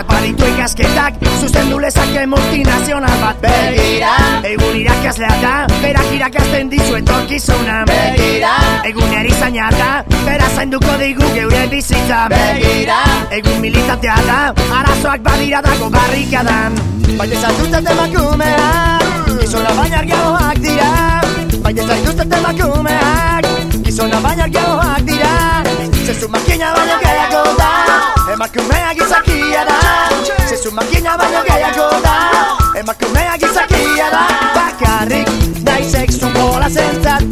Eskat baditu ikasketak Zuzen du lezake multinazional bat. Begira. Egun irakaslea da Berak irakasten dizu etorkizuna. Begira. Egun erizaina da Beraz zainduko digu geure bizitza. Begira. Egun militantea da Arazoak badira dago barrikadan. Baina zaituztet emakumeak Gizona baina argiagoak dira. Baina zaituztet emakumeak Gizona baina argiagoak dira. Zezu makina makina baina gehiago da. Emakumea gizakia da Bakarrik nahi sexu bola zentzat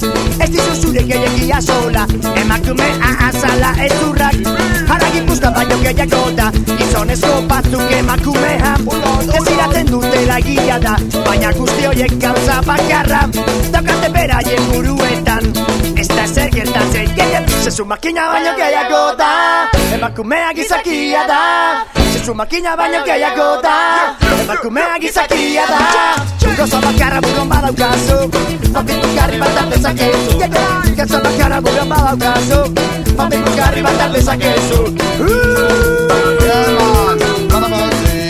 Ez dizu zure gehiagia sola Emakumea azala ez urrak Haragi puzka baino gehiago da Gizonezko batzuk emakumean Ez iraten dutela egia da Baina guzti horiek gauza bakarra. Daukate beraien buruetan Ez da zer gertatzen. Gehien Zezu makina baino gehiago da. Emakumea gizakia da Sumakinya banyak kayak kota Lebar kumegi sakiada Undo sama cara burung balau kasu Papi bukari batar desa kesu Kan sama cara burung balau kasu tapi bukari batar desa kesu Come on, come on, see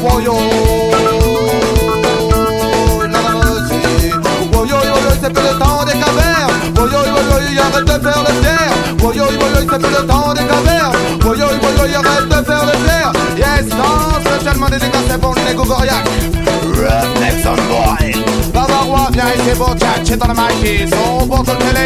Whoa, yo. demander des gars, c'est bon, les Gougoriac. Redneckson Boy. Bavarois, viens ici pour chat, shit dans le mic. Son pour toutes les.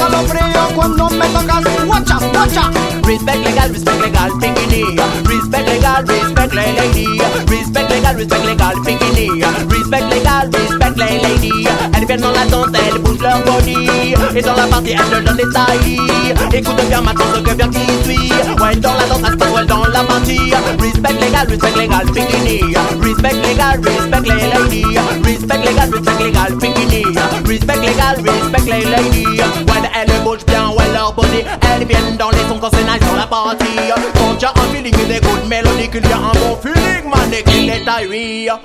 Escalofrío. Cuando me tocas, guacha, guacha. Respect legal, respect legal, bikini. Respect legal, respect la lady. Respect legal, respect legal, bikini. Respect legal, respect la lady. Elles viennent dans la danse, elles bougent leur body. Et dans la partie, elles leur donnent des tailles. Écoute bien maintenant ce que vient qui suit. Ouais, dans la danse, elle ouais, dans la partie. Respect legal, respect legal, bikini. Respect legal, respect la lady. Respect legal, respect legal, bikini. Respect legal, respect la lady. party. Culture and feeling in good melody, kill ya and more feeling, man, they kill the diarrhea.